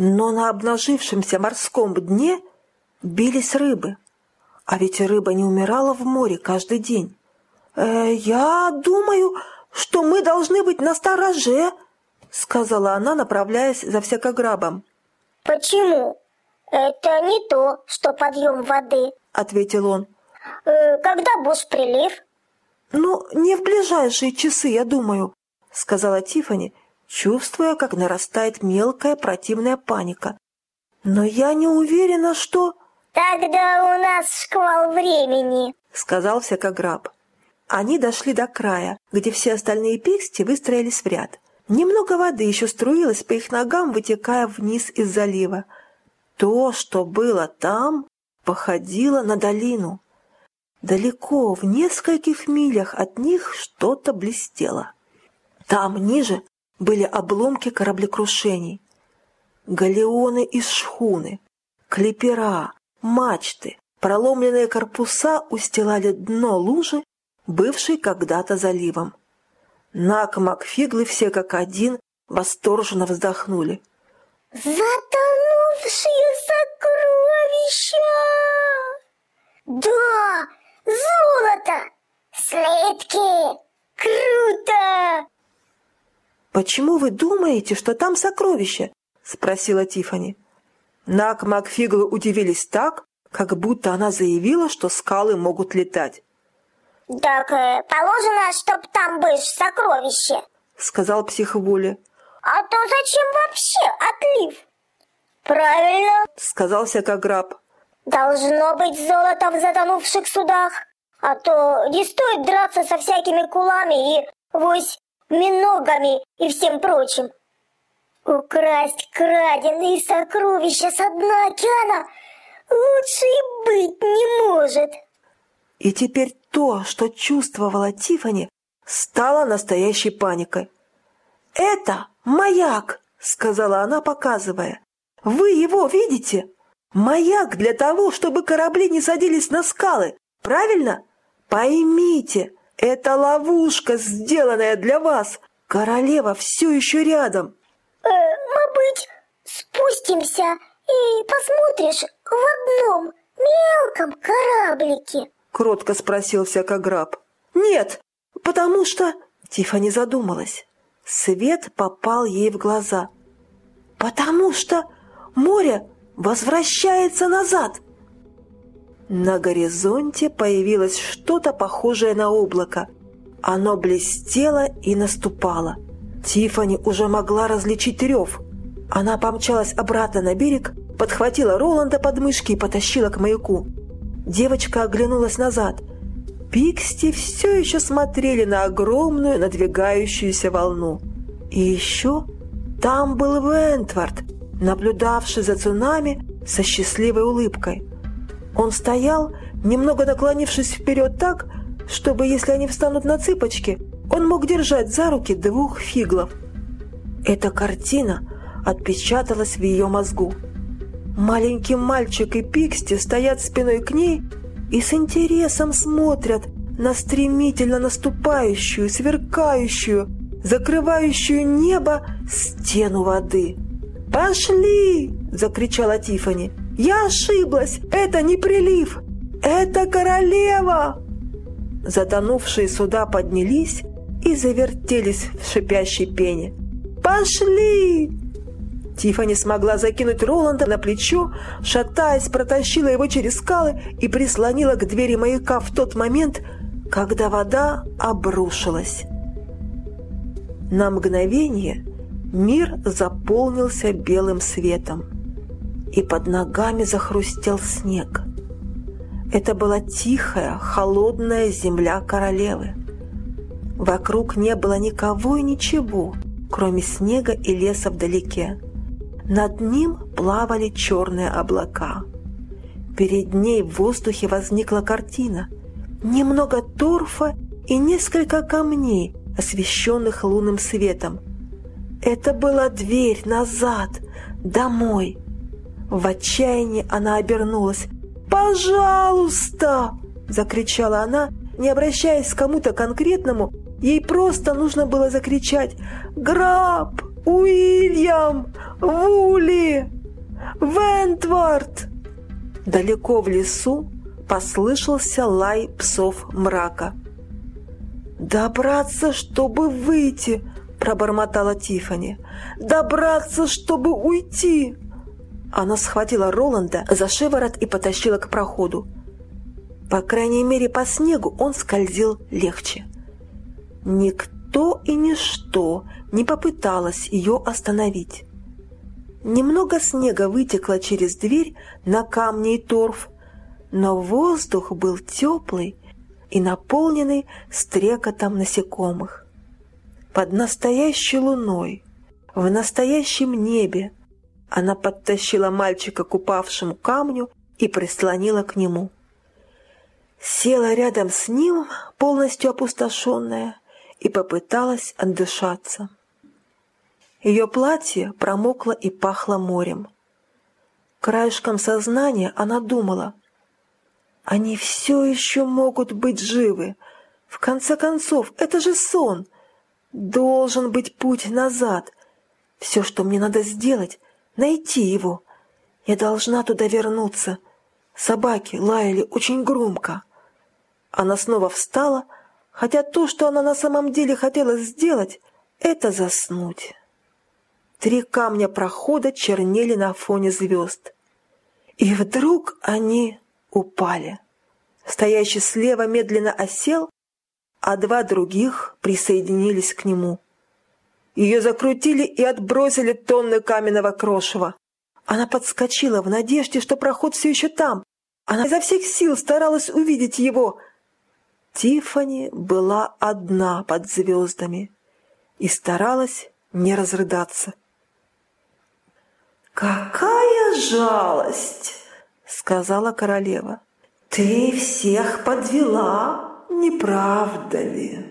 но на обнажившемся морском дне бились рыбы. А ведь рыба не умирала в море каждый день. «Э, «Я думаю, что мы должны быть на стороже», — сказала она, направляясь за всякограбом. «Почему? Это не то, что подъем воды», — ответил он. «Э, «Когда будешь прилив?» «Ну, не в ближайшие часы, я думаю», — сказала Тифани, чувствуя, как нарастает мелкая противная паника. «Но я не уверена, что...» «Тогда у нас шквал времени», — сказал всякограб. Они дошли до края, где все остальные пиксти выстроились в ряд. Немного воды еще струилось по их ногам, вытекая вниз из залива. То, что было там, походило на долину. Далеко, в нескольких милях от них что-то блестело. Там ниже были обломки кораблекрушений. Галеоны из шхуны, клипера, мачты, проломленные корпуса устилали дно лужи, бывшей когда-то заливом. Нак Макфиглы все как один восторженно вздохнули. «Затонувшие сокровища!» «Да, золото! Слитки! Круто!» «Почему вы думаете, что там сокровища?» — спросила Тифани. Нак Макфиглы удивились так, как будто она заявила, что скалы могут летать. «Так э, положено, чтоб там быть сокровище», — сказал психоволя. «А то зачем вообще отлив?» «Правильно», — сказал всякограб. «Должно быть золото в затонувших судах, а то не стоит драться со всякими кулами и, вось, миногами и всем прочим. Украсть краденые сокровища со дна океана лучше и быть не может. И теперь то, что чувствовала Тифани, стало настоящей паникой. «Это маяк!» — сказала она, показывая. «Вы его видите? Маяк для того, чтобы корабли не садились на скалы, правильно? Поймите, это ловушка, сделанная для вас. Королева все еще рядом. Э, мы быть, спустимся и посмотришь в одном мелком кораблике. Кротко спросил всякограб. Нет, потому что... Тифани задумалась. Свет попал ей в глаза. Потому что море возвращается назад. На горизонте появилось что-то похожее на облако. Оно блестело и наступало. Тифани уже могла различить рев. Она помчалась обратно на берег, подхватила Роланда под мышки и потащила к маяку. Девочка оглянулась назад. Пиксти все еще смотрели на огромную надвигающуюся волну. И еще там был Вентвард, наблюдавший за цунами со счастливой улыбкой. Он стоял, немного наклонившись вперед так, чтобы, если они встанут на цыпочки, он мог держать за руки двух фиглов. Эта картина отпечаталась в ее мозгу. Маленький мальчик и Пиксти стоят спиной к ней и с интересом смотрят на стремительно наступающую, сверкающую, закрывающую небо стену воды. «Пошли!» – закричала Тифани. «Я ошиблась! Это не прилив! Это королева!» Затонувшие суда поднялись и завертелись в шипящей пене. «Пошли!» Тифани смогла закинуть Роланда на плечо, шатаясь, протащила его через скалы и прислонила к двери маяка в тот момент, когда вода обрушилась. На мгновение мир заполнился белым светом и под ногами захрустел снег. Это была тихая, холодная земля королевы. Вокруг не было никого и ничего, кроме снега и леса вдалеке. Над ним плавали черные облака. Перед ней в воздухе возникла картина. Немного торфа и несколько камней, освещенных лунным светом. Это была дверь назад, домой. В отчаянии она обернулась. «Пожалуйста!» – закричала она, не обращаясь к кому-то конкретному. Ей просто нужно было закричать «Граб! Уильям! Вули! Вентвард!» Далеко в лесу послышался лай псов мрака. «Добраться, чтобы выйти!» – пробормотала Тифани. «Добраться, чтобы уйти!» Она схватила Роланда за шиворот и потащила к проходу. По крайней мере, по снегу он скользил легче. Никто и ничто не попыталось ее остановить. Немного снега вытекло через дверь на камни и торф, но воздух был теплый и наполненный стрекотом насекомых. Под настоящей луной, в настоящем небе, она подтащила мальчика к упавшему камню и прислонила к нему. Села рядом с ним, полностью опустошенная, и попыталась отдышаться. Ее платье промокло и пахло морем. Краешком сознания она думала, они все еще могут быть живы. В конце концов, это же сон. Должен быть путь назад. Все, что мне надо сделать, найти его. Я должна туда вернуться. Собаки лаяли очень громко. Она снова встала, хотя то, что она на самом деле хотела сделать, это заснуть. Три камня прохода чернели на фоне звезд. И вдруг они упали. Стоящий слева медленно осел, а два других присоединились к нему. Ее закрутили и отбросили тонны каменного крошева. Она подскочила в надежде, что проход все еще там. Она изо всех сил старалась увидеть его. Тифани была одна под звездами и старалась не разрыдаться. «Какая жалость!» — сказала королева. «Ты всех подвела, не правда ли?»